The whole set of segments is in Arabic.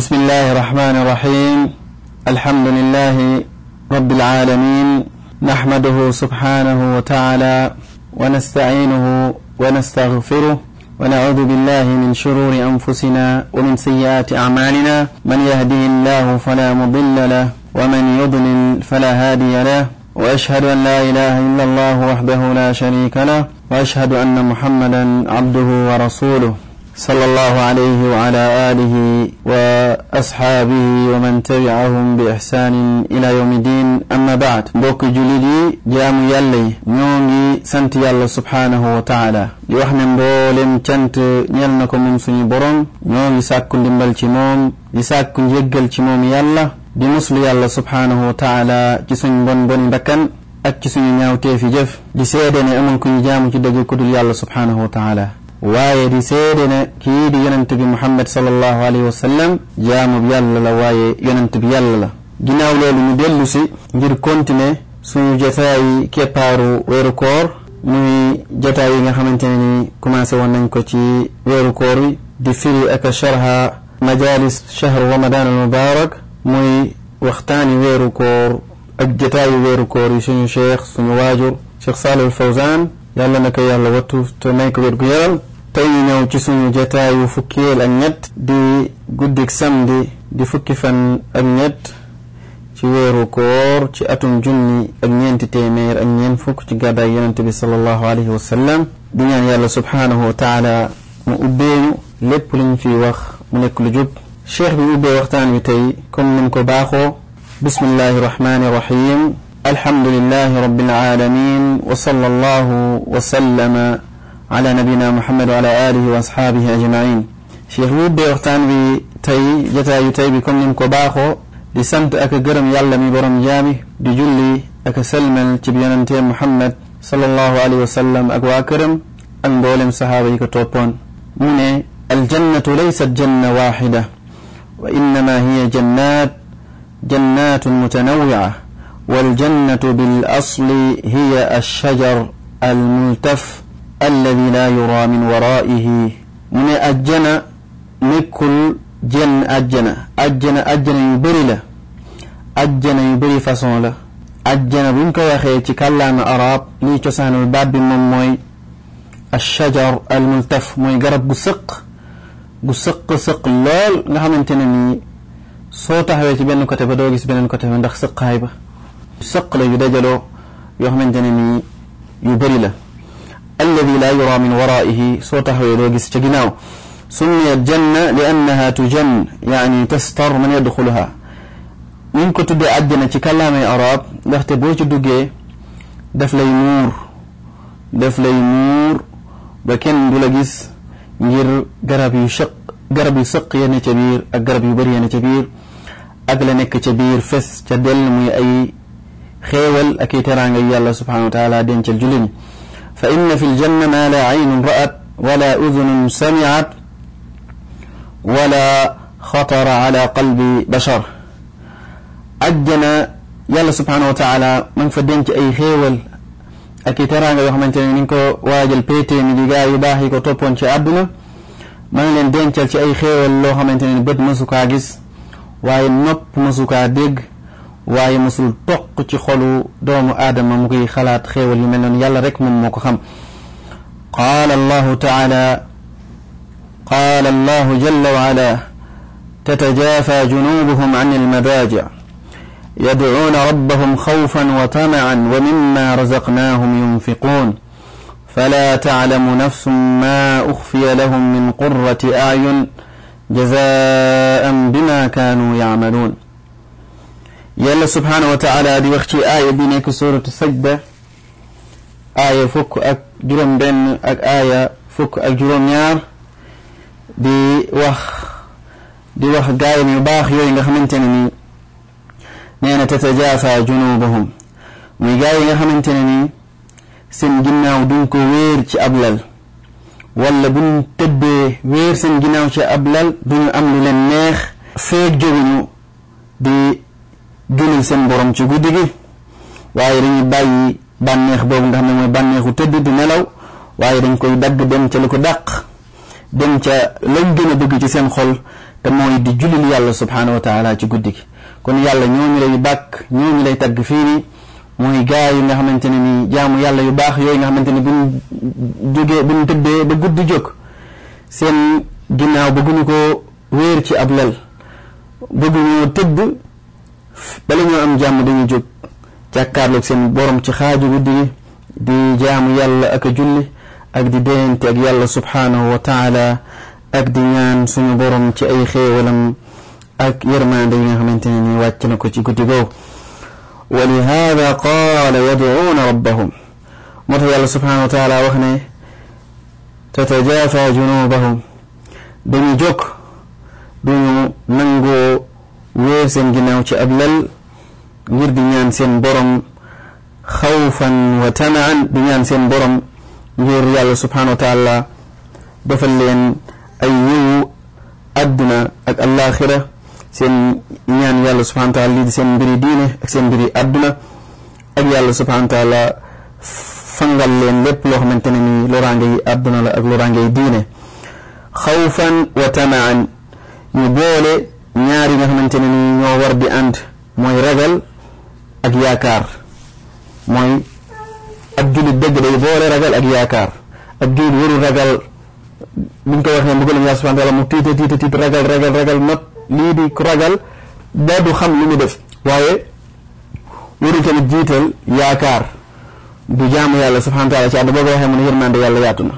بسم الله الرحمن الرحيم. الحمد لله رب العالمين. نحمده سبحانه وتعالى ونستعينه ونستغفره ونعوذ بالله من شرور أنفسنا ومن سيئات أعمالنا. من يهده الله فلا مضل له ومن يضلل فلا هادي له. وأشهد أن لا إله إلا الله وحده لا شريك له. وأشهد أن محمدا عبده ورسوله. صلى الله عليه وعلى آله وأصحابه ومن تبعهم بإحسان إلى يوم الدين. أما بعد بوك جلدي جام يلي نيونجي سنت يالله سبحانه وتعالى. يوحنا بولم چنت نيالنكم من سني بروم نيونجي ساكن دمبل چموم يساكن يجل چموم يالله. بمسل يالله سبحانه وتعالى جسن بون بون بكن أكسن يوتي في جف. لسيدني أمن كن جام جدد يكدل يالله سبحانه وتعالى. Waaye di seede ne kii di yonent bi muhammad sallallahu alayhi wa sallam jaamu bi yàlla la waaye yonent bi yàlla la ginnaaw loolu ñu dellu si ngir continuer suñu jotaayi keppaaru weeru koor muy jotaay yi nga xamante ne ni commencé woon nañ ko ci weeru koor wi di firi ak sharha majalis shahr ramadan al mubarak muy waxtaani weeru koor ak jotaayu weeru koor yi suñu cheikh suñu waajur cheikh salih al fawzan yàlla na ko yàlla wattu te may ko wér gu yaram ñëw ci suñu jotaayu fukkeel ak ñett di guddik samedi di fukki fan ak ñett ci weeru koor ci atum junni ak ñeenti téeméer ak ñeent fukk ci gàddaay yonent bi sallallahu alayhi wa sallam di ñaan yàlla subhanahu wa taala mu ubbeeñu lépp luñ fi wax mu nekk lu jub cheikh bi ubbee waxtaan wi tey comme nim ko baaxoo bismillahi rahmani rahim الحمد لله رب العالمين وصلى الله وسلم على نبينا محمد وعلى آله وأصحابه أجمعين. شيخ ويب وقتان بي تي جتا يتي بكم نمكو باخو دي سنت أكا قرم يالا مي برم جامي. دي جلي أكا سلما محمد صلى الله عليه وسلم. أكو أكرم أن بولم صحابي كتوبون. من الجنة ليست جنة واحدة وإنما هي جنات جنات متنوعة والجنة بالأصل هي الشجر الملتف. الذي لا يرى من ورائه. من أجنة نكل جن أجنة أجنة أجنة يبري له. أجنة يبري فصون له. أجنة بنك يا أخي تكلم أراب. لي تسان الباب من موي؟ الشجر الملتف. موي قرب بسق بسق سق لول. nga xamanteni soo taxawee ci benn côté ba doo gis beneen côté ba ndax sëqaay ba sëq la yu الذي لا يرى من ورائه صوته يلوغس تجناو سميت جنة لأنها تجن يعني تستر من يدخلها. من كتب عدنا تكلم يا عرب لحتى بوجه دوغي دف لي نور دف لي نور. بكن دولاجيس غير غرب يشق غرب يسق يا نتبير غرب يبر يا نتبير اغلى نك تبير فس تدل مي أي خيول أكيد ترانغ يالله سبحانه وتعالى دين الجلني فإن في الجنة ما لا عين رأت ولا أذن سمعت ولا خطر على قلب بشر. أجنا يلا سبحانه وتعالى من فدنك أي خيول. أكي ترى أنك يحمن تنينكو واجل بيتي مجيقا يباهي كتوبون كأبنا من لن دنك أي خيول لو حمن تنين بد مسوكا جس وين نب مسوكا ديق waye musul tok ci xolu doomu adama mu koy xalaat xewal yi mel non yalla rek mom moko xam. Qala allah ta'ala قال الله جل وعلا تتجافى جنوبهم عن المضاجع يدعون ربهم خوفا وطمعا ومما رزقناهم ينفقون فلا تعلم نفس ما اخفي لهم من قره اعين جزاء بما كانوا يعملون yàlla subhanahu wa taala di wax ci aaya bi nekk suratu sajda aaya fukk ak juróom benn ak aaya fukk ak juróom ñaar di wax di wax gaayam yu baax yooyu nga xamante ne nii nee na tatajafa junubahum muy gaay yi nga xamante ne nii seen ginnaaw duñ ko wéer ci wéer seen borom ci guddi gi. waaye dañuy bàyyi bànneex boobu nga xam ne mooy bànneexu tëdd di nelaw. waaye dañ koy dagg dem ca lu ko dàq. dem ca lañ gën a bëgg ci seen xol te mooy di jullil yàlla subhanahu wa taala ci guddi gi. kon yàlla ñooñu lay bàkk ñooñu lay tagg fii nii. mooy gaa yi nga xamante ne ni jaamu yàlla yu baax yooyu nga xamante ni buñ jógee buñ tëddee ba guddi jóg seen ginnaaw bëgguñu ko wéer ci ab lal. bëgguñoo tëdd bala ñoo am jàmm dañuy jóg jàkkaarloog seen borom ci xaaju guddi gi di jaamu yàlla ak a julli ak di déyante ak yàlla subhanahu wa taala ak di ñaan suñu borom ci ay xéewalam ak yërmande yi nga xamante ne ni wàcc na ko ci guddi googu wa lihada qaala yadcuuna rabbahum moo tax yàlla subhanahu wa taala wax ne tatajafa junubahum dañu jóg duñu nangoo wéer seen ginnaaw ci ab lal ngir di ñaan seen borom xawfan wa tamaan di ñaan seen borom ngir yàlla subhanahu wa taala defal leen ay yiwu àdduna ak allaaxira seen ñaan yàlla subhanahu wa taala lii di seen mbiri diine ak seen mbiri àdduna ak yàlla subhanahu wa taala fangal leen lépp loo xamante ne nii loraange yi àdduna la ak loraange yi diine xawfan wa tamaan ñu boole ñaar yi nga xamante ne nii ñoo war di ànd mooy ragal ak yaakaar mooy ab jullit dëgg day boole ragal ak yaakaar ab jullit warul ragal buñ ko waxee mbugalam yàlla subhanahu taala mu tiita tiita tiit ragal ragal ragal not lii di ragal ba du xam li mu def waaye warul tamit jiital yaakaar du jaamu yàlla subhanahu taala ci àdd boo ko waxee mu ne yërmande yàlla yaatu na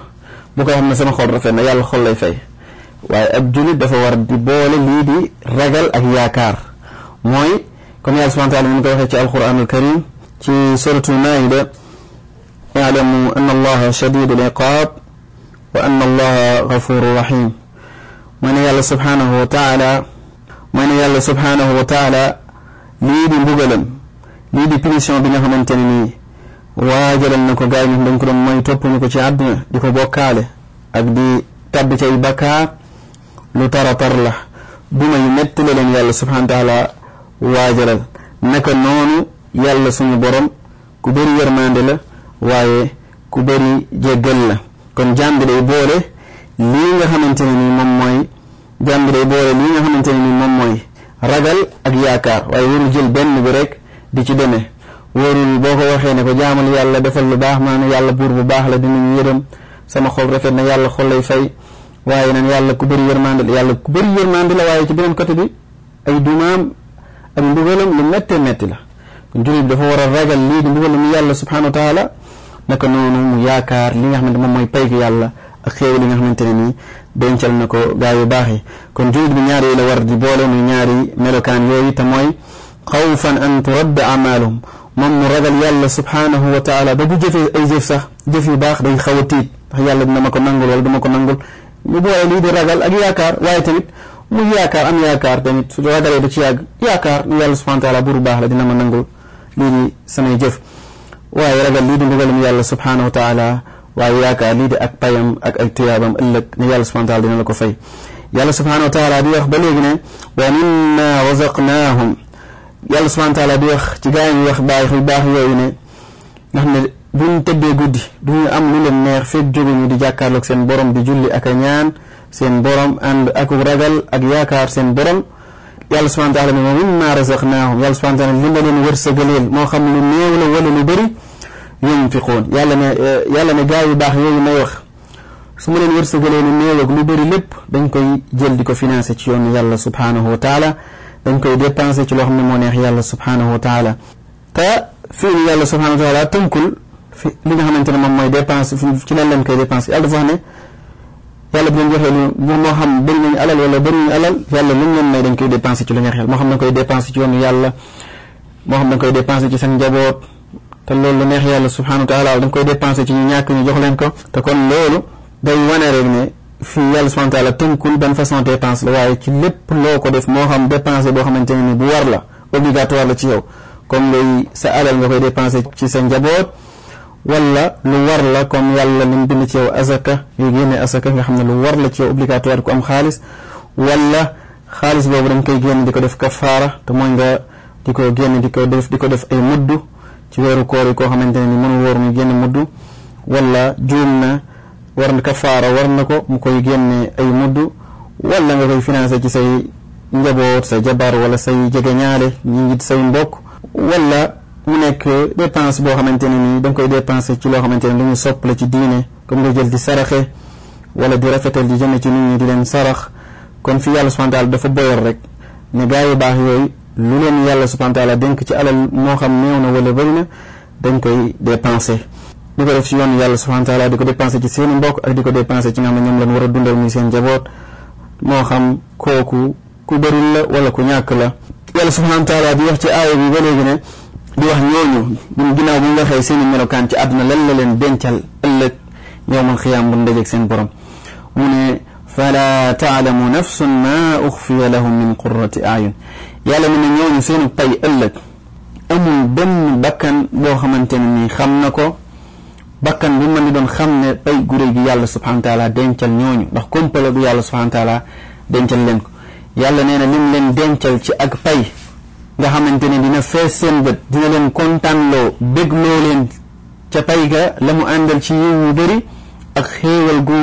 bu ko xam ne sama xol rafet na yàlla xol lay fay وأبدلت دفور دبول ليدي رجل أهياكار موي كما سبحانه وتعالى من قرحة القرآن الكريم في سورة المائدة يعلم أن الله شديد العقاب وأن الله غفور رحيم من يالا سبحانه وتعالى من يالا سبحانه وتعالى ليدي مبغلم ليدي بنسيون بنا همان تنمي واجل أنك من هم موي ما يتوبونك في عبدنا ديكو بوكالة أبدي تبتي بكار lu tara tar la duma yu metti leen yàlla subhanahu wa taala waajalal naka noonu yàlla suñu borom ku bëri yërmande la waaye ku bëri jéggal la kon jaam bi day boole lii nga xamante nii moom mooy jaam boole lii nga xamante nii moom mooy ragal ak yaakaar waaye warul jël benn bi rek di ci demee warul boo ko ne ko jaamal yàlla defal lu baax maanaam yàlla buur bu baax la dinañu yërëm sama xol rafet na yàlla xol lay fay waaye nag yàlla ku bëri yërmande la yàlla ku bëri yërmande la waaye ci beneen côté bi ay dumaam ak mbugalam lu méttee métti la kon jullit bi dafa war a ragal lii di mbugalam yàlla subhanahu wa taala naka noonu mu yaakaar li nga xamante moom mooy pay gi yàlla ak xéew li nga xamante ne nii dencal na ko gaa yu baax yi kon jullit bi ñaar yi la war di boole muy ñaari melokaan yooyu te mooy xawfan an turadda amaaluhum moom mu ragal yàlla subhanahu wa taala ba bu jëfee ay jëf sax jëf yu baax day xaw a tiit ndax yàlla dina ma ko nangul wala duma ko nangul نبوي لي برجل أجي يكار وايتنيت مي يكار أمي يكار تنيت سدوا دار يبتشي أج يكار نيا الله سبحانه وتعالى بور بحر دينا من نقول لي سنين جف واي رجل لي نقول مي الله سبحانه وتعالى واي يكار لي أك بيم أك التيابم إلك نيا الله سبحانه وتعالى دينا لك في يا الله سبحانه وتعالى بيخ بلغنا ومنا رزقناهم يا الله سبحانه وتعالى بيخ تجاين يخ بايخ الباخ يوينه نحن buñ tëddee guddi duñu am lu leen neex fekk jóguñu di jàkkaarloog seen borom di julli ak a ñaan seen borom ànd ak ragal ak yaakaar seen borom yàlla subhanahu taala ne wa mimma razaqnaahum yàlla subhanahu taala li ma leen wërsëgaleel moo xam lu néew la wala lu bëri yunfiquun yàlla ne yàlla ne gaa yu baax yooyu may wax su ma leen wërsëgalee lu néew ak lu bëri lépp dañ koy jël di ko financé ci yoonu yàlla subhanahu wa taala dañ koy dépensé ci loo xam ne moo neex yàlla subhanahu wa taala te fii yàlla subhanahu wa taala tënkul fi li nga xamante ne moom dépense ci lan lañ koy dépensé yàlla dafa wax ne yàlla bi leen lu moo xam bëri nañu alal wala bëri nañu alal yàlla lu leen may dañ koy dépensé ci lu neex yàlla. Moo xam dañ koy dépensé ci yoonu yàlla moo xam dañ koy dépensé ci seen njaboot te loolu lu neex yàlla subhanahu wa taala dañ koy dépensé ci ñu ñàkk ñu jox leen ko. Te kon loolu day wane rek ne fii yàlla subhanahu wa dépense la waaye ci lépp loo ko def moo xam dépensé boo xamante ne bu war la obligatoire la ci yow. Comme ngay sa alal nga koy ci sa njaboot xam ne lu war la ci yow obligatoire ku am xaalis wala xaalis boobu dañ koy génn di ko def kafaara te mooy nga di ko génn di ko def di ko def ay muddu ci weeru koor yi koo xamante ne ni mënu wóor muy génn muddu wala juum na war na kafaara war na ko mu koy génne ay muddu wala nga koy financé ci say njaboot sa jabar wala say jegeñaale ñi ngi say mbokk wala mu nekk dépense boo xamante ne da nga koy dépensé ci loo xamante lu ñu comme nga jël di saraxe wala di rafetal di jëme ci nit ñi di leen sarax. Kon fi yàlla subhanahu taala dafa boyal rek ne gaa yu baax yooyu lu leen yàlla taala dénk ci alal moo xam néew na wala bëri na dañ koy dépensé di ko def ci yoon yàlla taala di ko dépensé ci seeni mbokk ak di ko dépensé ci nga xam ne ñoom lañ war seen la wala ku la. Yàlla taala di wax ci di wax ñooñu buñ ginnaaw bu ñu waxee seeni melokaan ci àdduna lan la leen dencal ëllëg yowmal xiyaam bu ndajeeg seen borom mu ne fala taalamu nafsun ma uxfiya lahum min qurrati ayun yàlla mu ne ñooñu seenu pay ëllëg amul benn bakkan boo xamante ne nii xam na ko bakkan bu mën di doon xam ne pay guré gi yàlla subhanahu wa taala dencal ñooñu ndax kompale bu yàlla subhanahu wa taala dencal leen ko yàlla nee na lim leen dencal ci ak pay nga xamante ne dina fees seen bët dina leen kontaanloo bégloo leen ca pay ga la mu àndal ci yiw yu bëri ak xéewal gu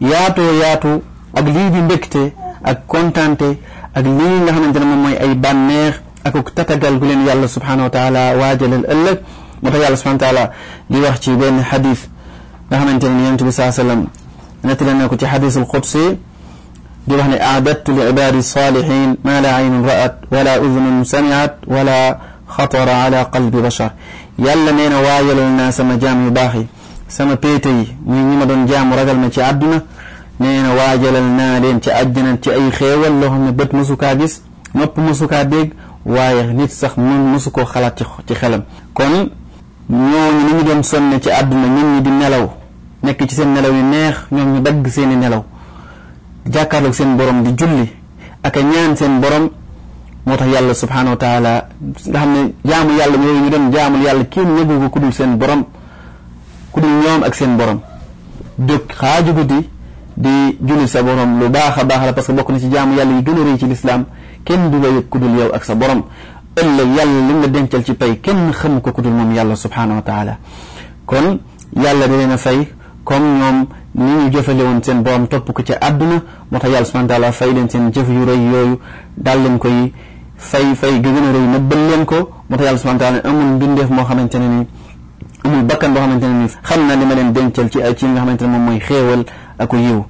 yaatoo yaatu ak lii di mbégte ak kontaante ak lii nga xamante ne moom mooy ay bànneex ak ak tatagal gu leen yàlla subhanahu wa taala waajalal ëllëg moo tax yàlla subhanahu wa taala di wax ci benn xadis nga xamante ne yonent bi saa sallam nettali na ko ci xadisul qudsi برهن أعددت لعبادي الصالحين ما لا عين رأت ولا أذن سمعت ولا خطر على قلب بشر. يلا نينا وايل الناس مجام يباهي سما بيتي من يمد جام رجل ما تعبنا نينا وايل الناس دين تعجنا تأي خير اللهم بيت مسوكا ديس نب مسوكا ديك واي نيت سخ من مسوكو خلات تخلم. كون نيو نيو دم تعبنا نيو دم نلو. نكي تسن نلو ينيخ نيو نبق سين نلو. Jàkkaarloog seen borom di julli ak ñaan seen borom moo tax yàlla subhanahu wa taala nga xam ne jaamu yàlla yooyu ñu doon jaamul yàlla kenn yëgu ko ku dul seen borom ku dul ñoom ak seen borom jóg xaaju guddi di julli sa borom lu baax a baax la parce que bokk na ci jaamu yàlla yi gën a ci lislaam kenn du la yëg ku dul yow ak sa borom ëllëg yàlla lim la dencal ci pay kenn xam ko ku dul moom yàlla subhanahu wa taala kon yàlla da leen a fay comme ñoom ni woon seen borom topp ko ci àdduna moo tax yàlla subhanahu taala fay leen seen jëf yu rëy yooyu daal leen koy fay fay ga gën a rëy nëbbal leen ko moo tax yàlla subhanahu taala amul mbindeef moo xamante ne ni amul bakkan boo xamante ne ni xam na li leen dencal ci ci nga xamante ne moom mooy xéewal ak yiw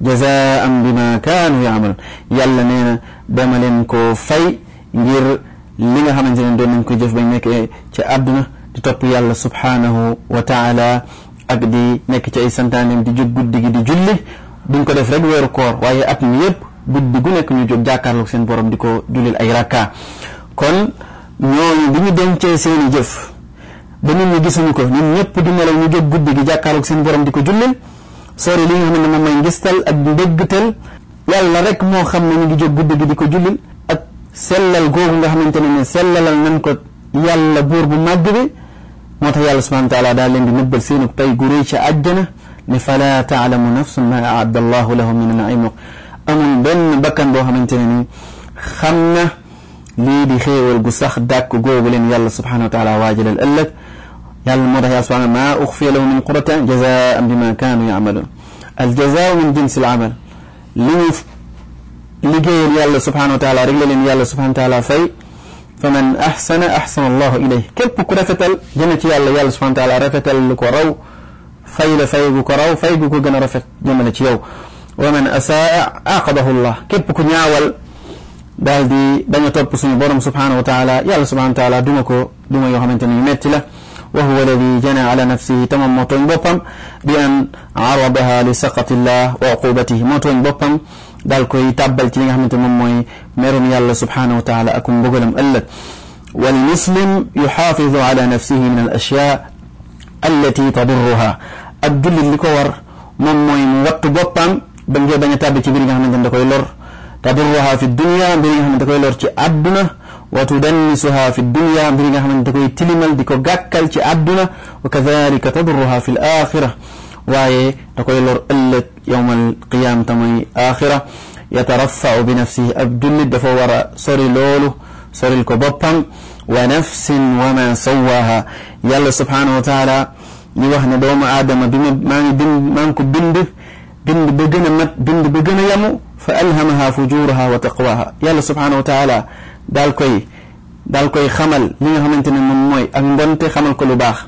jazaan bima kaanu yaamaluun yàlla nee na dama leen ko fay ngir li nga xamante ne doon nañ ko jëf bañ nekkee ci àdduna di topp yàlla subhanahu wa taala ak di nekk ci ay santaaneem di jóg guddi gi di julli duñ ko def rek weeru koor waaye at mi yépp guddi gu nekk ñu jóg jàkkaarloog seen borom di ko jullil ay rakka. Kon ñooñu bi ñu dencee seeni jëf ba nit ñi ko nit ñëpp di nelaw ñu jóg guddi gi jàkkaarloog seen borom di ko jullil sori li nga xam ne moom ngistal ak ndéggtal yàlla rek moo xam ne ñu ngi jóg guddi gi di ko ak sellal googu nga xamante sellalal nañ ko yàlla buur bu màgg bi moo tax yàlla subhanahu wa taala daal leen di nëbbal seenu pay gu réy ca àjjana ne fala taalamu nafsun ma aadda allahu lahum min naim amul benn bakkan boo xamante ne ni xam na lii di xéewal gu sax dàkk googu leen yàlla subhanahu wa taala waajalal ëllëg yàlla moo tax yàlla subhanahu ma uxfiya lahum min qurrati jazaan bima kaanu yacmaluun al jazaa min jinsi al amal li ñu liggéeyal yàlla subhanahu wa taala rek la leen yàlla subhanahu wa taala fay fa man axsana axsana allahu ilayh képp ku rafetal jëme ci yàlla yàlla subhanahu wa taala rafetal lu ko raw fay la fay gu ko raw fay gu ko gën a rafet jëmale ci yow wa man asaa aqabahu llah képp ku ñaawal daal di bañ a topp suñu borom subhanahu wa taala yàlla subhanahu wa taala duma ko duma yoo xamante yu metti la wa huwa alladi jana ala nafsihi tamam moo tooñ boppam bi an aradaha li saqati daal koy tàbbal ci li nga xamante moom mooy merum yàlla subhanahu wa taala akum mbugalam ëllëg wal muslim yuxaafidu ala nafsihi min al ashyaa allati tadurruha ak jullit li ko war moom mooy mu wattu boppam ba ngee bañ a tàbbi ci mbir yi nga xamante ne da koy lor tadurruha fi dunya mbir yi nga xamante da koy lor ci àdduna wa tudannisuha fi dunya mbir yi nga يوم القيامة تمي آخرة يترفع بنفسه أبدن الدفورة سري لولو سري الكبابا ونفس وما سواها. يلا سبحانه وتعالى يوهن دوم آدم بمان بمانك بند بند بجن مت بند بجن يمو فألهمها فجورها وتقواها. يلا سبحانه وتعالى دالكوي دالكوي خمل من هم انت من موي انت خمل كل باخ.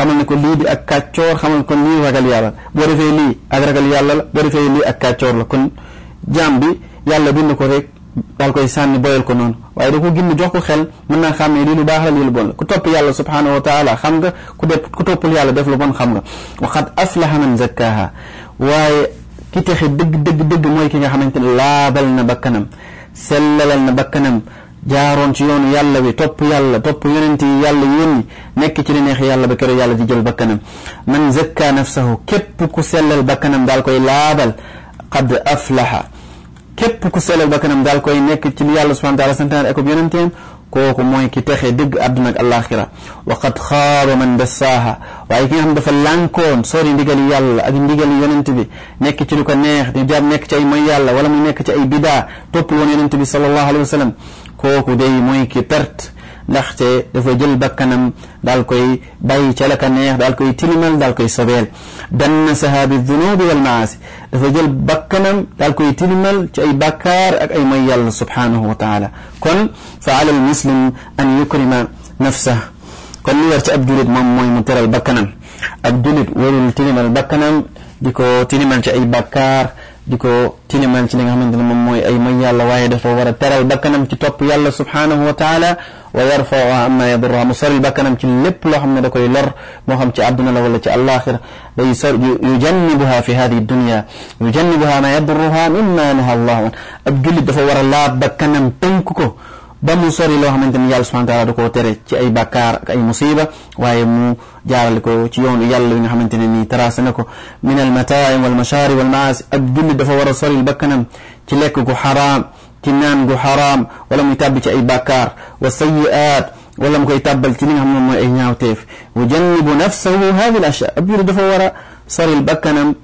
Xamal ne ko lii di ak kàccoor xamal ko lii ragal yàlla boo defee lii ak ragal yàlla la boo defee lii ak kàccoor la kon jaam bi yàlla bind ko rek daal koy sànni boyal ko noonu waaye da ko gindi jox ko xel mën naa xam ne lii lu baax la lii lu bon la ku topp yàlla subhanahu wa taala xam nga ku def ku toppul yàlla def lu bon xam nga wa qad aflaha man zakkaha waaye ki texe dëgg dëgg dëgg mooy ki nga xamante ne laabal na bakkanam sellalal na bakkanam jaaroon ci yoonu yàlla bi topp yàlla topp yonent yi yàlla yónni nekk ci li neex yàlla ba keroog yàlla di jël bakkanam man zakka nafsahu képp ku sellal bakkanam daal koy laabal qad aflaha képp ku sellal bakkanam daal koy nekk ci li yàlla subhanahu taala santaan ak yonenteem kooku mooy ki texe dëgg àdduna ak alaxira wa qad xaaba man dassaaha waaye ki nga xam dafa lànkoon sori ndigali yàlla ak ndigali yonent bi nekk ci lu ko neex di jàpp nekk ci ay mooy yàlla wala mu nekk ci ay bidaa topp woon yonent bi sallallahu alayhi wa sallam kooku day mooy ki perte ndaxte dafa jël bakkanam daal koy bàyyi ca la ka neex daal koy tilimal daal koy sobeel danna saha bi dunubi wal maasi dafa jël bakkanam daal koy tilimal ci ay bakkaar ak ay may yàlla subhanahu wa taala kon fa ala al muslim an yukrima nafsah kon li war ci ab julit moom mooy mu teral bakkanam ab julit warul tilimal bakkanam di tilimal ci ay bakkaar di ko tilimal ci li nga xamante ne moom mooy ay may yàlla waaye dafa war a teral bakkanam ci topp yàlla subhanahu wa taala wa yarfauha amma yadurruha mu soril bakkanam ci lépp loo xam ne da koy lor moo xam ci àdduna la wala ci àllaaxira day sor yujannibuha fi hadihi dunya yujannibuha ma yadurruha mimma naha allahu an ab jullit dafa war a laab bakkanam ko ba mu sori loo xamante ni yàlla subhanahu taala da koo tere ci ay bakkaar ak ay musiba waaye mu jaarale ko ci yoonu yàlla bi nga xamante ne nii tracé na ko min al mataaim wal mashaari wal maasi ab jullit dafa war a soril bakkanam ci lekk gu xaraam ci naan gu xaraam wala muy tàbbi ci ay bakkaar wa sayiaat wala mu koy tàbbal ci li nga xam ne mooy ay ñaawteef wa jannibu nafsahu hadi al ashya ab jullit dafa war a soril bakkanam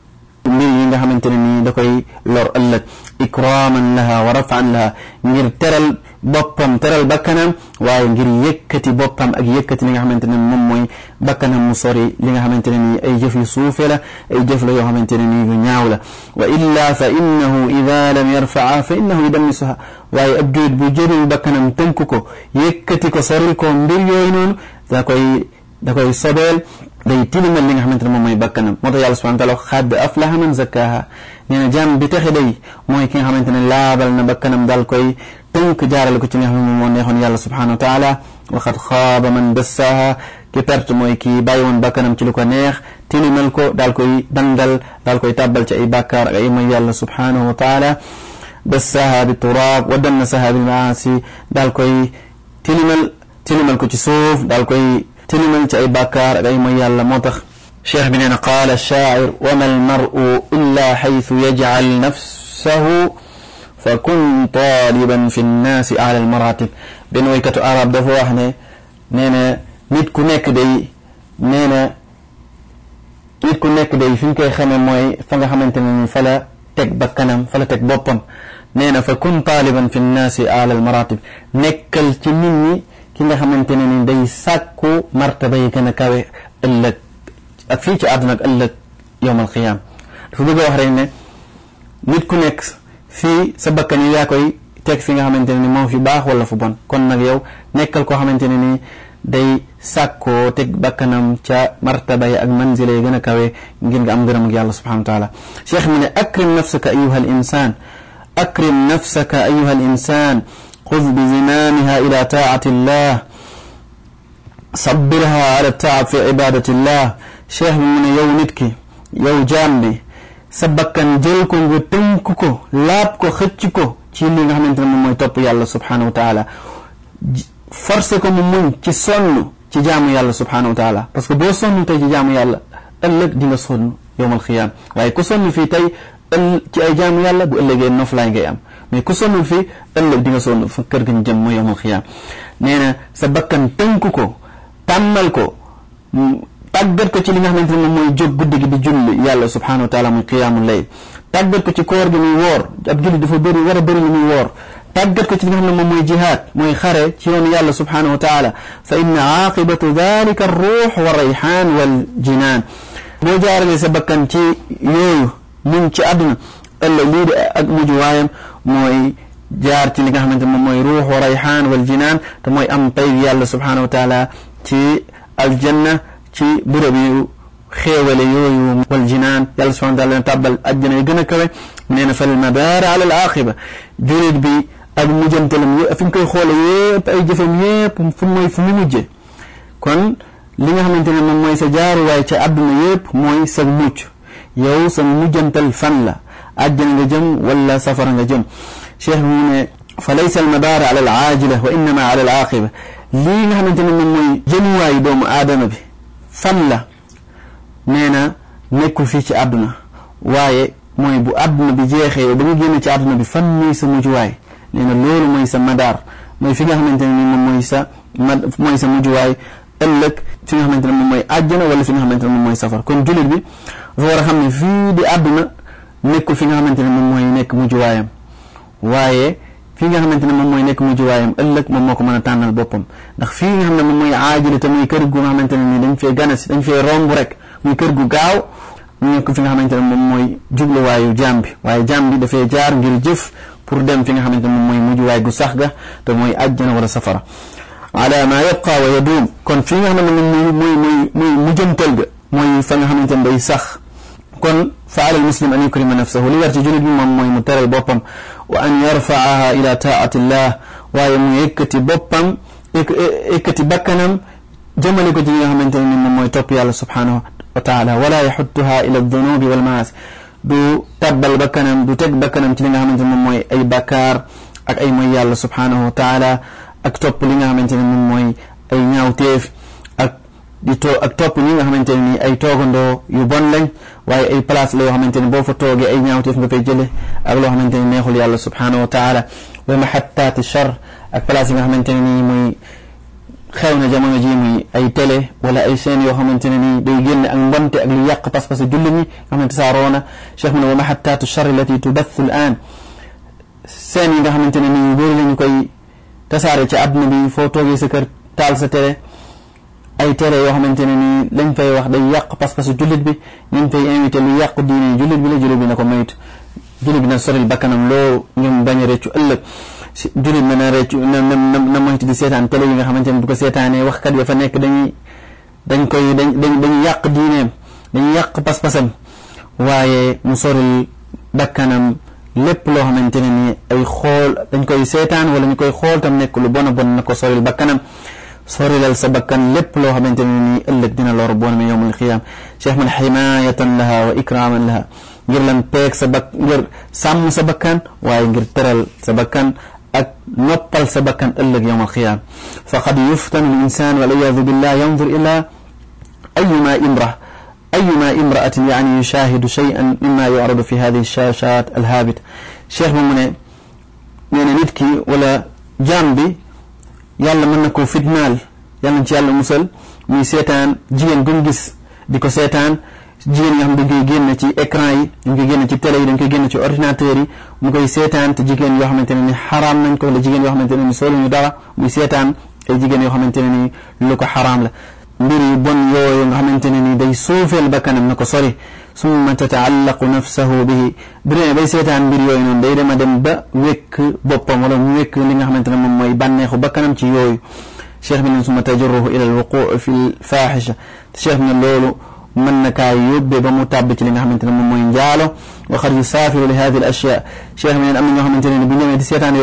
mbir yi nga xamante ne nii da koy lor ëllëg ikraman laha wa rafan laha ngir teral boppam teral bakkanam waaye ngir yëkkati boppam ak yëkkati li nga xamante ne moom mooy bakkanam mu sori li nga xamante ne nii ay jëf yu suufe la ay jëf la yoo xamante yu ñaaw la wa illa fa innahu ida lam yarfaa fa innahu yudammisuha waaye ab julit bu jëriñ bakkanam tënk ko yëkkati ko soril ko mbir yooyu noonu da koy da koy sobeel day tilimal li nga xamante ne moom mooy bakkanam moo tax yàlla subhanahu wa taala xadd aflaha man zakkaha nee na bi texe day mooy ki nga xamante ne na bakkanam daal koy تنك دار لك تنهم ونهم يالله سبحانه وتعالى. وقد خاب من دسها كبرت مويكي بايون بكنم تلك نيخ. تيني ملكو دالكو دنجل. دالكو يتابل تأي باكار غيما يالله سبحانه وتعالى. دسها بالتراب. ودنسها بالمعاسي دالكو تيني مل تيني ملكو تسوف. دالكو تيني مل تأي باكار غيما يالله موتخ. شيخ بن قال الشاعر وما المرء إلا حيث يجعل نفسه فكن طالبا في الناس أعلى المراتب. بين ويكتو أراب دفو أحنا نينا نيت كونيك دي. نينا نيت كونيك دي. فين كي خمي موي. فنغ خمي تنين فلا تك بكنام فلا تك بوبن نينا فكن طالبا في الناس أعلى المراتب. نكل تنيني. كنغ خمي تنين دي. ساكو مرتبة يكنا كاوي. اللك أكفيش أدنك اللك يوم القيام فبقى وحرين نيت كونيكس fii sa bakkan yi yaa koy teg fi nga xamante ne ni moom fi baax wala fu bon kon nag yow nekkal koo xamante ne ni day sàkkoo teg bakkanam ca martaba yi ak manzila yi gën a kawe ngir nga am ngërëm ak yàlla subhanahu wa taala cheikh mi ne akrim nafsaka ayuha al insan akrim nafsaka ayuha al insan xud bi zimamiha ila taati llah sabbirha ala taab fi ibadati llah cheikh bi mu ne yow sa bakkan jël ko nga tënk ko laab ko xëcc ko ci li nga xamante ne moom mooy topp yàlla subhanahu wa taala forcé ko mu muñ ci sonn ci jaamu yàlla subhanahu wa taala parce que boo sonn tey ci jaamu yàlla ëllëg di nga sonn yowmal xiyaam waaye ku sonn fii tey ci ay jaamu yàlla bu ëllëgee noflaay ngay am mais ku sonnul fii ëllëg di nga sonn fa kër ga ñu jëm mooy yowmal xiyaam nee na sa bakkan tënk ko tàmmal ko tàggat ko ci li nga xamante ne moom mooy jóg guddi gi di julli yàlla subhanahu wa taala muy qiyaamul layl tàggat ko ci koor gi muy woor ab julli dafa bëri war a bëri lu muy woor tàggat ko ci li nga xam ne moom mooy jihaad xare ci yoonu yàlla subhanahu wa taala fa inna aaqibatu dalika arruux wa rayxaan wal jinaan boo jaarale sa bakkan ci yooyu muñ ci àdduna ëllëg lii di ak mujj waayam mooy jaar ci li nga xamante moom mooy ruux wa rayxaan wal jinaan te mooy am pay yàlla subhanahu wa taala ci aljanna ci bërëb yu xéewale yooyu wal jinaan yàlla subhanahu wa taala tàbbal ajjana yi gën a kawe nee na fal madaara ala al aqiba julit bi ak mujjantalam fi ñu koy xoole yépp ay jëfam yépp fu mooy fu mu mujje kon li nga xamante ne moom mooy sa jaaruwaay ca àdduna yépp mooy sa mucc yow sa mujjantal fan la àjjana nga jëm wala safara nga fan la nee na nekkul fii ci àdduna waaye mooy bu àdduna bi jeexee ba nga génn ci àdduna bi fan mooy sa mujjuwaay nee na loolu mooy sa madaar mooy fi nga xamante ne ni moom mooy sa mad mooy sa mujjuwaay ëllëg fi nga xamante ne moom mooy àjjana wala fi nga xamante ne moom mooy safar. kon jullit bi dafa war a xam ne fii di àdduna nekkul fi nga xamante ne moom mooy nekk mujjuwaayam waaye fii nga xamante ne moom mooy nekk mujjuwaayam ëllëg moom moo ko mën a tànnal boppam ndax fii nga xam ne moom mooy aajili te muy kër gu nga xamante ne ni dañ fee ganas dañ fee romb rek muy kër gu gaaw nekk fi nga xamante ne moom mooy jubluwaayu jaam bi waaye jaam bi dafay jaar ngir jëf pour dem fi nga xamante ne moom mooy mujjuwaay gu sax ga te mooy àjjana wala safara ala ma yabqa wa yaduum kon fii nga xamante ne moom mooy mooy mooy ga mooy fa nga xamante ne day sax كن فعل المسلم أن يكرم نفسه. ليرجي جنب مما يمتر البطم وأن يرفعها إلى طاعة الله. ويميكت بطم إكت بكنم. جمالي كجنيها من تنين مما يتوبي الله سبحانه وتعالى. ولا يحطها إلى الذنوب والمعاس دو تبل بكنم دو تك بكنم تنينها من تنين مما أي بكار أك أي مي الله سبحانه وتعالى. أكتوب لينها من تنين مما أي نعوتيف أك دي تو أكتوب لينها من تنين أي توغندو يبون لينه waaye ay place la yoo xamante ne boo fa toogee ay ñaawteef nga fay jële ak loo xamante ne neexul yàlla subhanahu wa taala wa mahattaati char ak place nga xamante ne nii muy xew na jamono ji muy ay télé wala ay chaîne yoo xamante ne nii day génne ak mbonte ak lu yàq pas-pas jullit ñi nga xamante saaroona cheikh mu ne wa mahattaatu char allati tubathu al an seen yi nga xamante ne nii lañu koy tasaare ci àdduna bi foo toogee sa kër taal sa télé ay tere yoo xamante ne nii lañ fay wax day yàq pas-pasu jullit bi ñu fay invité lu yàqu diine jullit bi la jullit bi na ko moytu jullit bi na soril bakkanam loo ngeen bañ a réccu ëllëg jullit na na réccu na na na moytu di seetaan télé yi nga xamante ne bu ko seetaanee waxkat ya fa nekk dañuy dañ koy dañ dañ dañuy yàq diineem dañuy yàq pas-pasam waaye mu soril bakkanam lépp loo xamante ne nii ay xool dañ koy seetaan wala ñu koy xool tam nekk lu bon a bon na ko soril bakkanam صوري للسبكا لب لو همينتني اللي دين الله ربنا من يوم القيام شيخ من حماية لها وإكراما لها. غير لن بيك سبك غير سام سبكا وين غير ترل سبكا نطل سبكا اللي يوم القيام فقد يفتن الإنسان والعياذ بالله ينظر إلى أيما إمره أيما إمرأة يعني يشاهد شيئا مما يعرض في هذه الشاشات الهابت شيخ من من يعني نتكي ولا جنبي yàlla mën na koo fitnaal yàlla ci yàlla musal muy seetaan jigéen guñ gis di ko seetaan jigéen yi nga xam dañ koy génn ci écran yi dañ koy génn ci télé yi dañ koy génn ci ordinateur yi mu koy seetaan te jigéen yoo xamante ne ni xaraam nañ ko wala jigéen yoo xamante ne ni soluñu dara muy seetaan ay jigéen yoo xamante ne ni lu ko xaraam la mbir yu bon yooyu nga xamante ne ni day suufeel bakkanam na ko sori summa tataallaqu nafsahu bihi bu demee bay seetaan mbir yooyu noonu day dem a dem ba wékk boppam wala mu wékk li nga xamante ne moom mooy bànneexu bakkanam ci yooyu cheikh bi ne summa tajurruhu ila alwuquu fi lfaaxisha te cheikh bi ne loolu mën na kaa yóbbee ba mu tàbb ci li nga xamante ne moom mooy njaalo wa qad yusaafiru li hadi al ashya cheikh bi ne am na ñoo xamante ne ni bu ñëwee di seetaan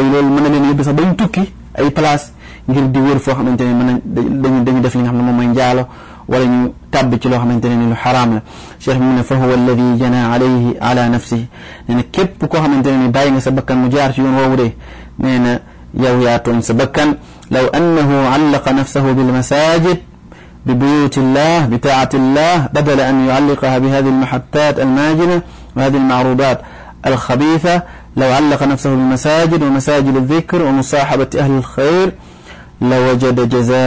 ولن يتبج له من دنين الحرام شيخ من فهو الذي جنى عليه على نفسه. لأن كيف بكوها من دنين باين سبكا مجار شيون ووري لأن يوياتو سبكا. لو أنه علق نفسه بالمساجد ببيوت الله بتاعة الله بدل أن يعلقها بهذه المحطات الماجنة وهذه المعروضات الخبيثة لو علق نفسه بالمساجد ومساجد الذكر ومصاحبة أهل الخير لوجد جزاء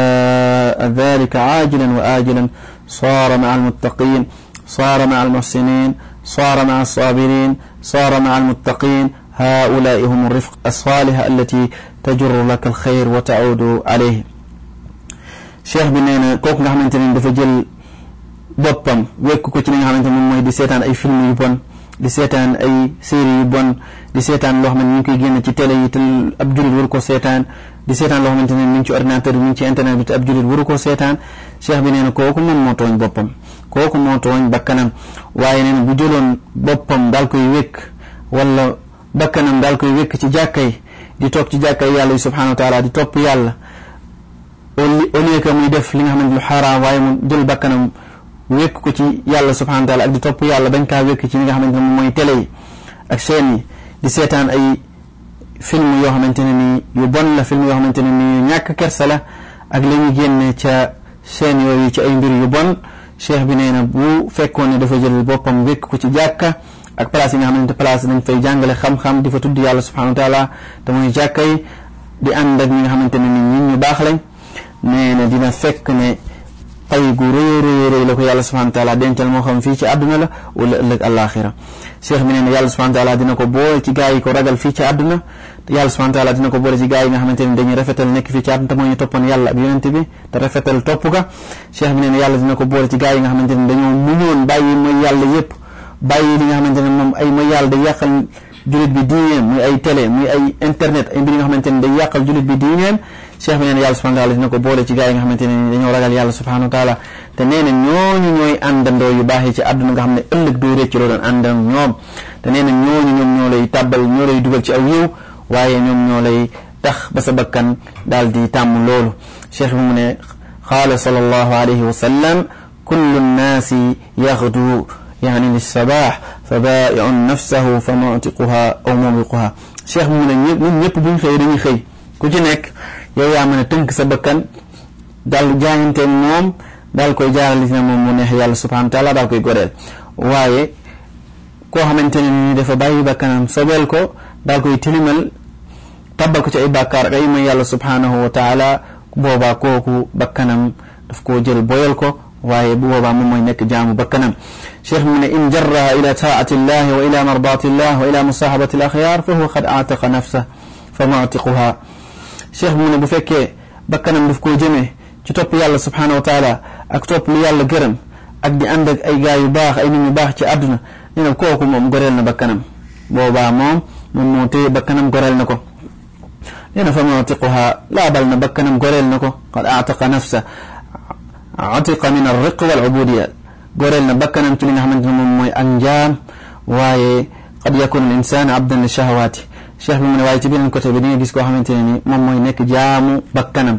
ذلك عاجلا وآجلا. صار مع المتقين صار مع المحسنين صار مع الصابرين صار مع المتقين. هؤلاء هم الرفق الصالحة التي تجر لك الخير وتعود عليه. شيخ بنينا كوك نحن تنين دفجل بطم ويكو كوك نحن نحن نحن نحن نحن أي فيلم يبون di setan ay série yu bon di setan lo xamne ñu koy genn ci télé yi tel ab jurul ko setan di seetaan loo xamante ne mi ngi ci ordinateur bi mi ngi ci internet bi te ab jullit waru ko seetaan. Cheikh bi nee na kooku moom moo tooñ boppam kooku moo tooñ bakkanam. Waaye nee na bu jëloon boppam daal koy wékk wala bakkanam daal koy wékk ci jàkkay di toog ci jàkkay yàlla yi subhanahu wa topp yàlla au lieu que muy li nga xamante lu xaraam waaye mu jël bakkanam wékk ko ci yàlla subhanahu ak di topp yàlla bañ kaa wékk ci li nga xamante ne mooy télé ak chaîne di seetaan film yoo xamante ne nii yu bon la film yoo xamante ne nii yu ñàkk kersa la ak la ñu génne ca chaîne yooyu ci ay mbir yu bon cheikh bi nee na bu fekkoon ne dafa jël boppam wékk ko ci jàkka ak place yi nga xamante place dañ fay jàngale xam-xam di fa tudd yàlla subhanahu wa taala te muy jàkka yi di ànd ak ñi nga xamante ne ni ñun ñu baax lañ nee na dina fekk ne pay gu rëy rëy la ko yàlla subhanahu wa taala dencal moo xam fii ci àdduna la wala ëllëg àllaaxira boole ci gaa yi ko ragal fii ci àdduna te yàlla subhanahu wa taala dina ko boole ci gaa yi nga xamante ne dañuy rafetal nekk fii ci àdduna mooy ñu toppoon yàlla ak yonente bi te rafetal topp ga cheikh bi nee na yàlla dina ko boole ci gaa yi nga xamante ne dañoo muñoon bàyyi mooy yàlla yépp bàyyi li nga xamante ne moom ay mooy yàlla day yàqal julit bi diineem muy ay télé muy ay internet ay mbir yi nga xamante ne day yàqal julit bi diineem cheikh bi nee na yàlla subhanahu wa taala dina ko boole ci gaa yi nga xamante ne dañoo ragal yàlla subhanahu wa taala te nee ñooñu ñooy àndandoo yu baax ci àdduna nga xam ne ëllëg doo récc loo doon ànd ñoom te nee ñooñu ñoom ñoo lay tàbbal ñoo ci aw yiw waaye ñoom ñoo tax ba sa bakkan daal di tàmm cheikh mu ne qaala sallallahu alayhi wa sallam kullu nnaasi yaxdu يعني للصباح فبائع نفسه فمعتقها أو موبقها cheikh mu ne ñëpp ñun ñëpp buñ xëy dañuy yow yaa mën a tënk sa bakkan daal jaayanteeg moom daal koy jaarale na moom mu neex yàlla subhanahu taala daal koy goreel waaye koo xamante ne ni dafa bàyyi bakkanam sobeel ko daal koy tilimal tabbal ko ci ay bàkkaar ay mooy yàlla subhanahu wa taala boobaa kooku bakkanam daf koo jël boyal ko waaye bu boobaa moom mooy nekk jaamu bakkanam cheikh mu ne in jarraha ila taati illahi wa ila mardati illah wa ila musahabati al axyar fa cheikh mu ne bu fekkee bakkanam daf koo jëmee ci topp yàlla subhanahu wa taala ak topp lu yàlla gërëm ak di ànd ak ay gaa yu baax ay nit ñu baax ci àdduna nee na kooku moom goreel na bakkanam boobaa moom moom moo téye bakkanam goreel na ko nee na fa muctiquha laabal na bakkanam goreel na ko qad aataqa nafsa atiqa min arriq wal ubudiya goreel na bakkanam ci li nga xamante ne moom mooy ak njaam waaye qad yakunu al insaan abdan li shahawaati شيخ من روايتي بين الكتب دي ديسكو خامتيني موم موي نيك جامو بكنم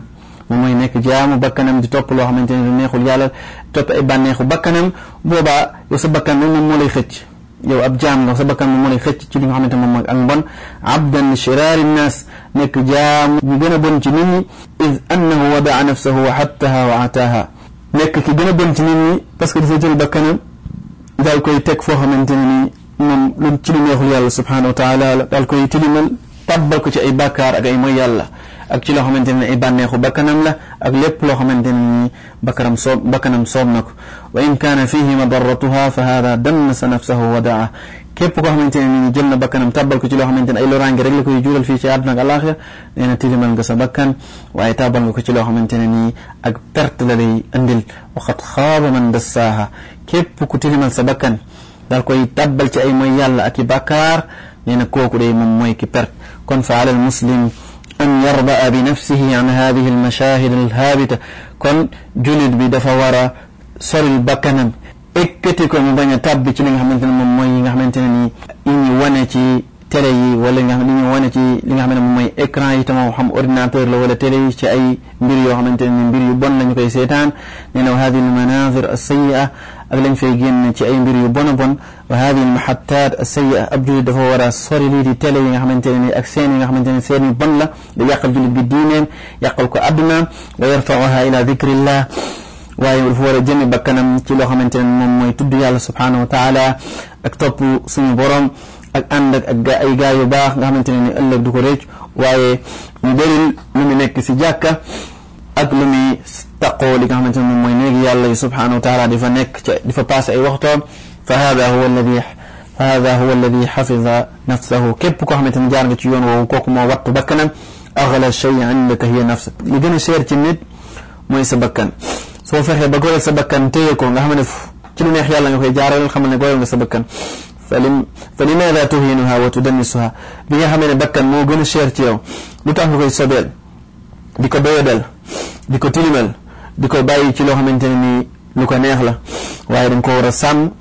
موم موي نيك جامو بكنم دي توب لو خامتيني نيهو يالا توب اي بانيهو بكنم بوبا يوس بكنم موم مولاي خيت يو اب جام نو سبكنم موم مولاي خيت تي ليغا خامتيني موم ان بون عبدا شرار الناس نيك جام ني غنا بون اذ انه وضع نفسه وحتها وعتاها نيك كي غنا بون تي نيني باسكو بكنم داو كوي تك فو خامتيني من لنتلم يا خليل الله سبحانه وتعالى. قال كوي تلم طبك أي بكر أجا إما يلا أكتلا هم عندنا إبان يا خو بكر نملة أغلب له هم عندنا بكر مصوب بكر مصوب نك وإن كان فيه مضرتها فهذا دمس نفسه ودعا. كيف بقى هم عندنا من جلنا نم نمتبل كتلا هم عندنا أي لران جريل كوي جول في شيء أبنك الله خير لأن تلم القصة بكر وعتابا كتلا هم عندنا ني أكترت لدي أندل. وقد خاب من دساها. كيف بقى تلم السبكر daal koy tabbal ci ay mooy yàlla ak i bàkkaar nee na kooku day moom mooy ki perte kon fa ala al muslim an yardaa bi nafsihi an hadihi al mashahid al haabita kon julit bi dafa war a soril bakkanam ko mu bañ a tàbbi ci li nga xamante ne moom mooy yi nga xamante ne nii yi ñu ci télé yi wala nga li ñu wane ci li nga xam ne moom mooy écran yi moo xam ordinateur la wala télé yi ci ay mbir yoo xamante ne mbir yu bon lañu koy seetaan nee na wa al manazir as-sayyi'a ak di télé yi nga xamante ne nii ak seen yi nga xamante ne seen yu bon la da yàqal julit bi diineem yàqal ko addunaam wa yarfa'uha ila dhikrillah waaye dafa war a jëme bakkanam ci loo xamante ne moom mooy tudd yàlla subhanahu wa taala ak topp suñu borom ak ànd ak ak ay gaa yu baax nga xamante ne ni ëllëg du ko récc waaye ñu bëril lu mu nekk si jàkka ak lu muy تقوى اللي كان مجنون مميني يا الله سبحانه وتعالى دفا نك دفا باس أي وقته فهذا هو الذي فهذا هو الذي حفظ نفسه. كيف كو حمت مجان بتيون وكوك ما وقت بكنا؟ أغلى شيء عندك هي نفسك. لقينا شير تمد ما يسبكن سو فخ بقول سبكن تيكو لا حمن كل ما يحيى الله يخي جار الخمن يقول سبكن فلم فلماذا تهينها وتدنسها؟ بيها حمن بكن؟ مو قول شير تيو لتاخذ سبيل nga xam ne ci lu neex yàlla nga koy jaaral xamal ne goreel nga sa bakkan fa limaada tuhinuha wa tudannisuha bi nga xamee ne bakkan moo gën a cher ci yow lu tax nga koy sobeel di ko doyadal di ko tilimal di ko bàyyi ci loo xamante ne nii lu ko neex la waaye dañ ko war a sàmm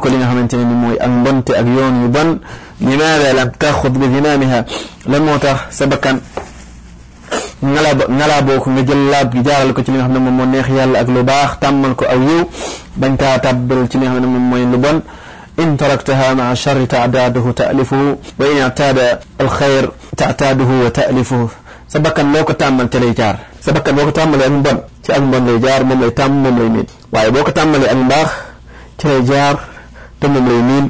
ko li nga xamante ne ni mooy ak mbonte ak yoon yu bon limaada lam taxud bi zimaamiha lan moo tax sa bakkan ngalaa ngalaa boo ko nga jël laab gi jaaral ko ci li nga xam ne moom moo neex yàlla ak lu baax tàmmal ko aw yiw bañ kaa tàbbal ci li nga xam ne moom mooy lu bon in taraktaha maa charri taadaaduhu taalifuhu wa in ictaada alxayr taataaduhu wa taalifuhu sa bakkan loo ko tàmmal ca lay jaar sa bakkan boo ko tàmmalee ak mbon ci ak mbon lay jaar moom lay tàmm moom lay miin waaye boo ko tàmmalee mbaax ci lay jaar te moom lay miin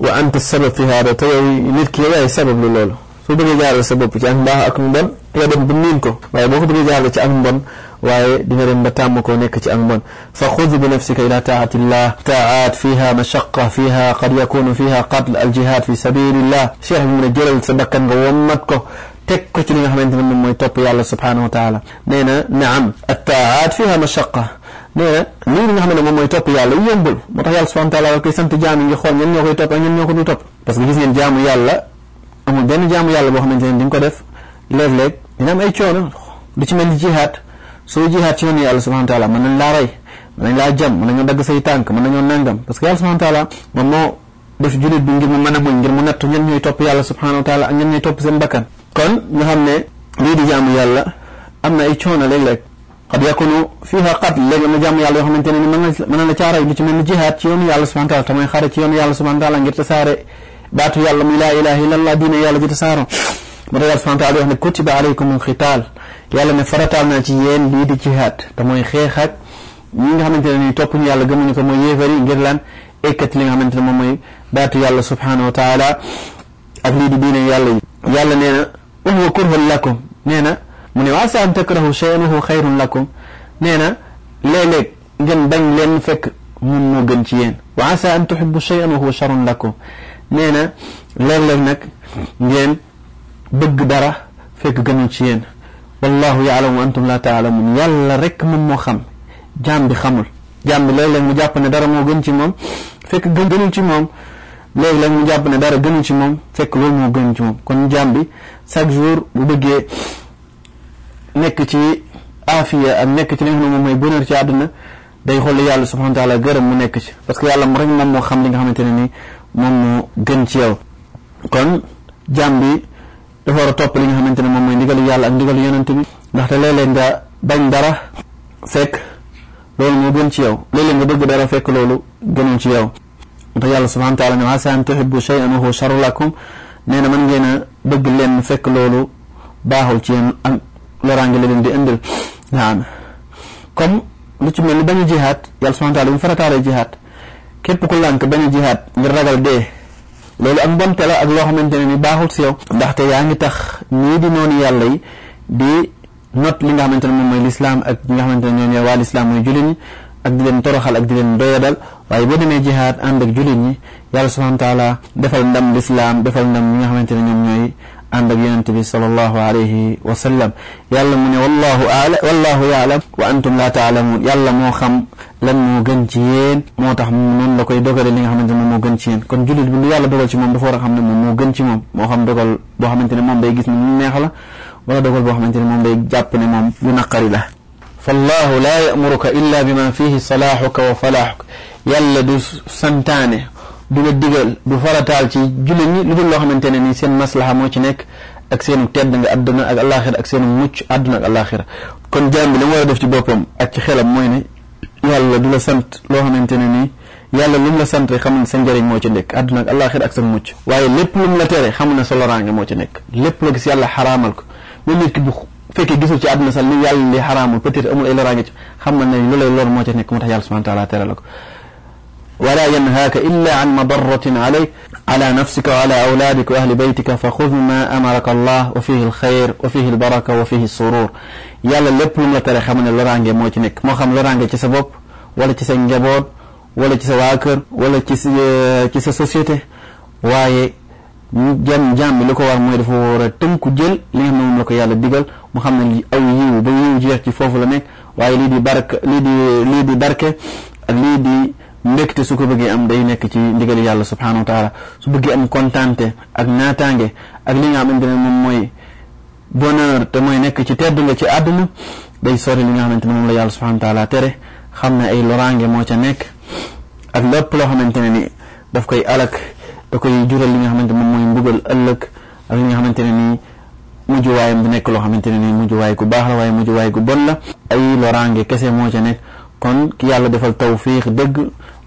wa anta sabab fi hada yow nit ki yaay sabab lu loolu soo bëggee jaarale sa bopp ci ak mbaax ak mbon nga dem ba miin ko waaye boo ko bëggee jaarale ci ak mbon waaye dina dem ba tàmm koo nekk ci ak mbon fa xud bi nafsika ila taatillah taat fiha mashaqa fiha qad yakunu fiha qatl aljihad fi sabilillah cheikh bi mu ne jëlal sa bakkan nga wommat ko تكتني محمد من ميتوب يا الله سبحانه وتعالى. نينا نعم التاعات فيها مشقة. نينا نين محمد من ميتوب يا الله ينبل. متخيل سبحانه وتعالى وكيسان تجامي يخون ين يوكي توب ين يوكي نوتوب بس نجيس ين جامو يا الله. أمو دين جامو يا الله بوحمد جين دين كدف لف لك نينام أي تشونا لش من الجهات سوي جهات شون يا الله سبحانه وتعالى؟ من الله راي من الله جم من الله دق سيطان من الله ننغم بس كيال سبحانه وتعالى ممو def julit bi ngir mu mën a mun ngir mu nett ñen ñuy topp yàlla subhanahu wa taala ak ñen kon nga xam ne lii di jaamu yàlla am na ay coono léeg-léeg qad yakunu fiha qatl léegi na jaamu yàlla yoo xamante ne ni mën na mën na la caaray lu ci mel ni jihaad ci yoonu yàlla subhanahu wa taala te mooy xare ci yoonu yàlla subhanahu wa taala ngir tasaare baatu yàlla muy laa ilaha illa allah diine yàlla ji tasaaro moo tax yàlla subhanahu wa taala wax ne kutiba alaykum alxitaal yàlla ne farataal naa ci yéen lii di jihaad te mooy xeex ak ñi nga xamante ne ni topp ñu yàlla gëmuñu ko mooy yéefar yi ngir lan ekkati li nga xamante ne moom mooy baatu yàlla subhanahu wa taala ak lii di diine yàlla yi yàlla nee na وهو كره لكم. نينا من واسع أن تكرهوا شيئا وهو خير لكم. نينا ليلك جن بين لين فك من جنتين وعسى أن تحب شيئا وهو شر لكم. نينا ليلك جن بقدرة فك جنتين والله يعلم وأنتم لا تعلمون. يلا رك من مخم جام بخمر جام ليلة مجاب ندر مو جنتين فك جنتين ليلة مجاب ندر جنتين فك لون مو جنتين كن جام بي chaque jour bu bëggee nekk ci aafiya ak nekk ci li nga xam ne moom mooy bonheur ci àdduna day xool yàlla subhanahu wa taala gërëm mu nekk ci parce que yàlla rek moom moo xam li nga xamante ne ni moom moo gën ci yow kon jaam bi dafa war a topp li nga xamante ne moom mooy ndigalu yàlla ak ndigalu yonent bi ndaxte léeg-léeg nga bañ dara fekk loolu moo gën ci yow léeg-léeg nga bëgg dara fekk loolu gënul ci yow ndax yàlla subhanahu wa taala ne asa an tuhibbu shay'an wa huwa sharrun lakum nee na mën ngeen a bëgg leen fekk loolu baaxul ci yéen ak loraange la leen di indil. Naam. Comme lu ci mel ni bañ a jihaat yàlla subhanahu wa taala bu farataalee jihaat képp ku lànk bañ a jihaat ngir ragal dee loolu ak mbonte la ak loo xamante ne ni baaxul si yow. Ndaxte yaa ngi tax ñii di noonu yàlla yi di not li nga xamante ne moom mooy lislaam ak ñi nga xamante ne ñoo ñooy waa lislaam mooy jullit ñi ak di leen toroxal ak di leen doyadal waaye boo demee jihaad ànd ak jullit ñi yàlla subhanahu wa taala defal ndam lislaam defal ndam ñi nga xamante ne ñoom ñooy ànd ak yonente bi sallallahu alayhi wa sallam yàlla mu ne wallahu aala wallahu yaalam wa antum la taalamuun yàlla moo xam lan moo gën ci yéen moo tax noonu la koy dogale li nga xamante ne moom moo gën ci yéen kon jullit bi yàlla dogal ci moom dafa war a xam ne moom moo gën ci moom moo xam dogal boo xamante ne moom day gis ne mu neex la wala dogal boo xamante ne moom day jàpp ne moom lu naqari la laa yamuruka illa bima fihi salaaxuka wa falaaxuka yàlla du santaane du la digal du farataal ci jullit ñi lu dul loo ni seen maslaha moo ci nekk ak seenu tedd nga àdduna ak alaxira ak seenu mucc àdduna ak alaxira kon jaam bi li def ci boppam ak ci xelam mooy ne yàlla du la sant loo xamante ne yàlla lu mu la sant rek xamul ne sa njëriñ moo ci nekk àdduna ak alaxira ak sa mucc waaye lépp lu la tere xamul ne sa loraange moo ci nekk lépp la gis yàlla xaraamal ko même nit ki bu fekkee gisul ci àdduna sax li yàlla li xaraamul peut-être amul ay loraange ci xam na ne lu lor moo ci nekk moo tax yàlla subhanahu wa taala tere la ولا ينهاك إلا عن مضرة عليك على نفسك وعلى أولادك وأهل بيتك فخذ ما أمرك الله وفيه الخير وفيه البركة وفيه السرور. يلا لب لم يترى خمن لرانجي موتنك. مخم لرانجي كسبب ولا كسي ولا كسي ولا كسي آه، كسي سوسيتي. واي جام جام لكو وار مويد فور تنكو جل ليه نوم لكو يلا ديغل مخم لي أو يو بيو جيه كي فوف لنك. واي لدي برك لدي لدي برك لدي mbégte su ko bëggee am day nekk ci ndigal yàlla subhanahu wa taala su bëggee am kontaante ak naataange ak li nga xamante ne moom mooy bonheur te mooy nekk ci tedd nga ci àdduna day sori li nga xamante ne moom la yàlla subhanahu wa taala tere xam ne ay loraange moo ca nekk ak lépp loo xamante ne ni daf koy alak da koy jural li nga xamante moom mooy mbugal ëllëg ak li nga xamante ne nii mujjuwaayam du nekk loo xamante ne nii mujjuwaay gu baax la waaye mujjuwaay gu bon la ay loraange kese moo ca nekk kon ki yàlla defal tawfiq dëgg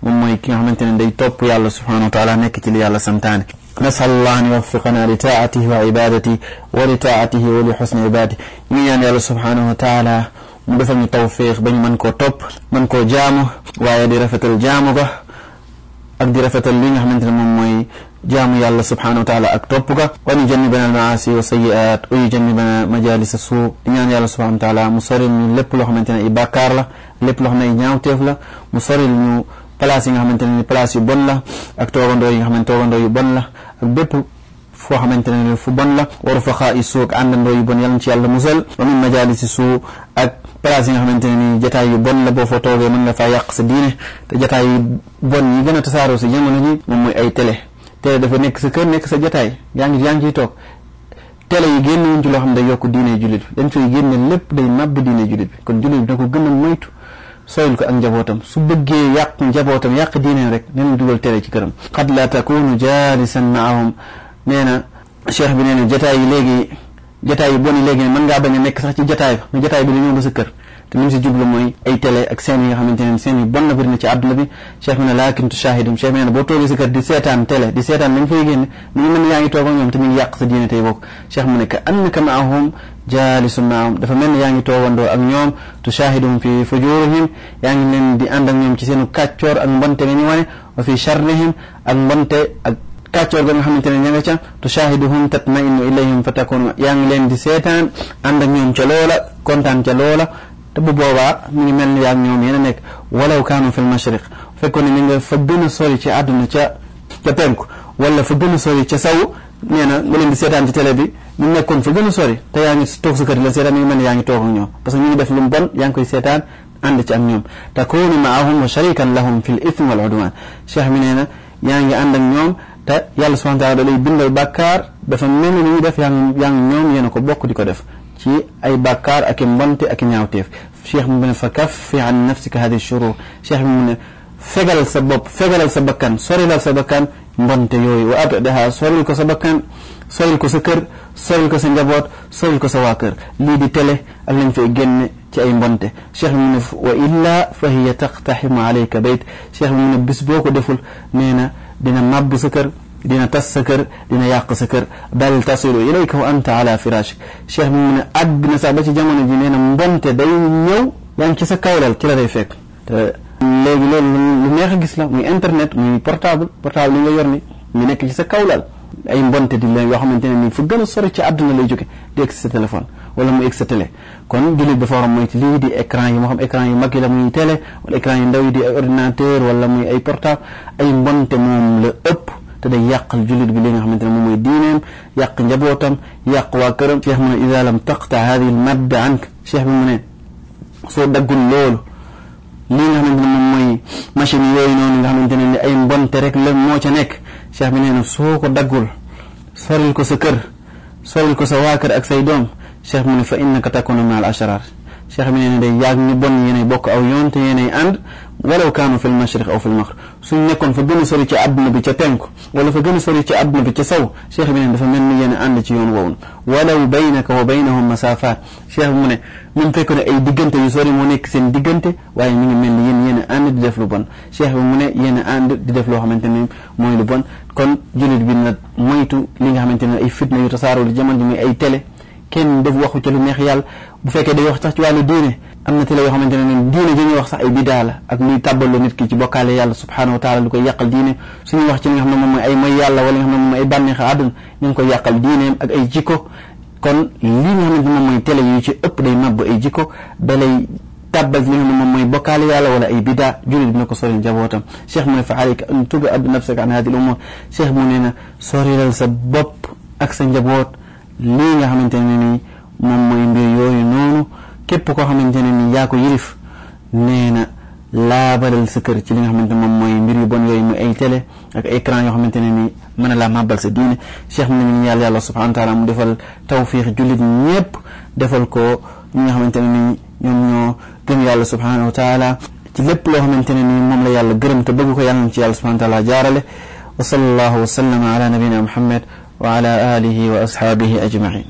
moom mooy ki nga xamante ne day topp yàlla subhanahu wa taala nekk ci li yàlla santaane nasal allah an yuwaffiqana li taatihi wa ibadati wa li taatihi wa li xusni ibadati ñu ngi ñaan yàlla subhanahu wa taala mu defal ñu tawfiq ba ñu mën koo topp mën koo jaamu waaye di rafetal jaamu ga ak di rafetal li nga xamante ne moom mooy jaamu yàlla subhanahu wa taala ak topp place yi nga xamante ne ni place yu bon la ak toogandoo yi nga xamante toogandoo yu bon la ak bépp foo xamante ne fu bon la waru fa xaa i suu ak àndandoo yu bon yàlla na ci yàlla musal wa min majalisi suu ak place yi nga xamante ne ni jataay yu bon la boo fa toogee mën nga faa yàq sa diine te jataay yu bon yi gën a tasaaroo si jamono ji moom mooy ay télé télé dafa nekk sa kër nekk sa jataay yaa ngi yaa ngi ciy toog télé yi génn wuñ ci loo xam ne yokk diine jullit bi dañ fay génne lépp day màbb diine jullit bi kon jullit bi da ko gën a moytu soyul ko ak njabootam su bëggee yàq njabootam yàq diine rek neen dugal télé ci këram qad la takunu jalisan maahum nee na cheikh bi nee na jataay yi léegi jataay yi boni léegi mën ngaa bañ a nekk sax ci jataay ba mais jataay bi dañoo ba sa kër te li mu si jublu mooy ay télé ak seen yi nga xamante ne seen yi bon na bëri na ci àdduna bi cheikh bi ne laakin tushahidum cheikh bi nee na boo toogee sa kër di seetaan télé di seetaan lañ fay génne mu ngi mel ni yaa ngi toog ak ñoom te ñu ngi yàq sa diine tey bokk cheikh mu ne ka annaka maahum jaalisun maahum dafa mel ni yaa ngi toogandoo ak ñoom tushahidum fi fujurihim yaa ngi leen di ànd ak ñoom ci seenu kàccoor ak mbonte nga ñu wane wa fi charrihim ak mbonte ak kàccoor ga nga xamante ne ña nga ca tushahiduhum tatmainu ilayhim fa takunu yaa ngi leen di seetaan ànd ak ñoom ca loola kontaan ca loola te bu boobaa mi ngi mel ni yaa ñoom yéen a nekk walaw kaanu fi l mashriq fekkoon ne mi nga fa gën a sori ci àdduna ca ca penku wala fa gën a sori ca saw nee na leen di seetaan ci télé bi ñu nekkoon fa gën sori te yaa ngi toog kër la seetaan mi ngi mel ni yaa ak ñoom parce que ñu def lu bon yaa koy seetaan ànd ci ak ñoom takunu maahum sharikan lahum fi l ithmi wal udwan cheikh mi nee na yaa ànd ak ñoom te yàlla subhanahu wa taala lay bindal bàkkaar dafa mel ni ñu def yaa ngi ñoom yéen ko bokk di def ci ay bàkkaar ak i mbonte ak i ñaawteef cheikh bi mu ne fa kaffi an nafsika hadi shurur cheikh bi mu ne fegalal sa bopp fegalal sa bakkan sorilal sa bakkan mbonte yooyu wa abdaha soril ko sa bakkan soril ko sa kër soril ko sa njaboot soril ko sa waa kër lii di télé ak lañ fay génne ci ay mbonte cheikh bi mu ne wa illa fa hiya taqtaximu alayka bayt cheikh bi mu ne bis boo ko deful nee na dina màbb sa kër لنتسكر لنياقسكر. بل تصل إليك وأنت على فراشك. شيخ من أد نسابتي جمعنا جنينا مبنت دينيو لأنك سكاولا الكلا دي فيك. لأنك لنياخ قسلا من إنترنت من بورتابل بورتابل لنجا يرني لأنك سكاولا أي مبنت دي الله يوحو من تنين فقال الصوري تي أدنا اللي يجوك دي إكس تلفون ولا مو إكس تلي. كون جلي بفور مويت لي دي إكران يمو خم إكران يمو كلا مو تلي والاكران يندوي دي أورناتير ولا مو أي بورتابل أي مبنت موم لأب. Te day yàqal jullit bi li nga xamante ne moom mooy yàq njabootam yàq waa këram cheikh mu ne lam taqta hadihi l madda ank cheikh bi mu ne soo daggul loolu lii nga xamante ne moom machine yooyu noonu nga xamante ne ay mbonte rek la moo ca nekk cheikh bi nee na ko daggul soril ko sa kër soril ko sa waa kër ak say doom cheikh mu ne fa innaka takunu ma al ashrar cheikh bi nee day yaag ñu bon yéenay bokk aw yoon te yéenay ànd ولو كانوا في المشرق أو في المغرب. سنكون في جنس ريك أبن بيتنك ولو في جنس ريك أبن بيتسو شيخ بن فمن مين يعني أنت يون وون. ولو بينك وبينهم مسافات. شيخ من من فكر أي دقنت يسوري منك سن دقنت وهي من من ين ين يعني أن تدفل بون. شيخ من ين يعني أن تدفل هم أنت من مين بون. كن جلد بين ميتو لينها من تنا إفت ما يتصارو الجمال دمي أي تله كن دفوا خو تلو نخيال بفكر دفوا خو تلو نخيال am na télé yoo xamante ne ne diine ji ñuy wax sax ay bidaa la ak luy tàbbaloo nit ki ci bokkaale yàlla subhanahu wa taala lu koy yàqal diine suñuy wax ci li nga xam ne moom mooy ay mooy yàlla wala nga xam ne moom mooy ay bànneex àdduna ñu ngi koy yàqal diineem ak ay jikko kon lii nga xamante ne moom mooy télé yu ci ëpp day màbb ay jikko dalay tàbbal li nga xam ne moom mooy bokkaale yàlla wala ay bidaa jullit dina ko sori njabootam cheikh mu ne fa alayka an tuba ab nafsaka an hadi l umur cheikh mu ne na sorilal sa bopp ak sa njaboot lii nga xamante ne nii moom mooy mbir yooyu noonu képp koo xamante ne ni yaa ko yilif nee na laabalal sa kër ci li nga xamante moom mooy mbir yu bon yooyu muy ay télé ak écran yoo xamante ne ni mën a laa màbbal sa diine cheikh mi nañu yàlla yàlla subhanahu wa taala mu defal tawfiix jullit ñëpp defal ko ñi nga xamante ne ni ñoom ñoo gëm yàlla subhanahu wa taala ci lépp loo xamante ne ni moom la yàlla gërëm te bëgg ko yàlla na ci yàlla subhanahu wa taala jaarale wa sallallahu wa sallama ala nabina muhammad wa ala alihi wa ashaabihi ajmain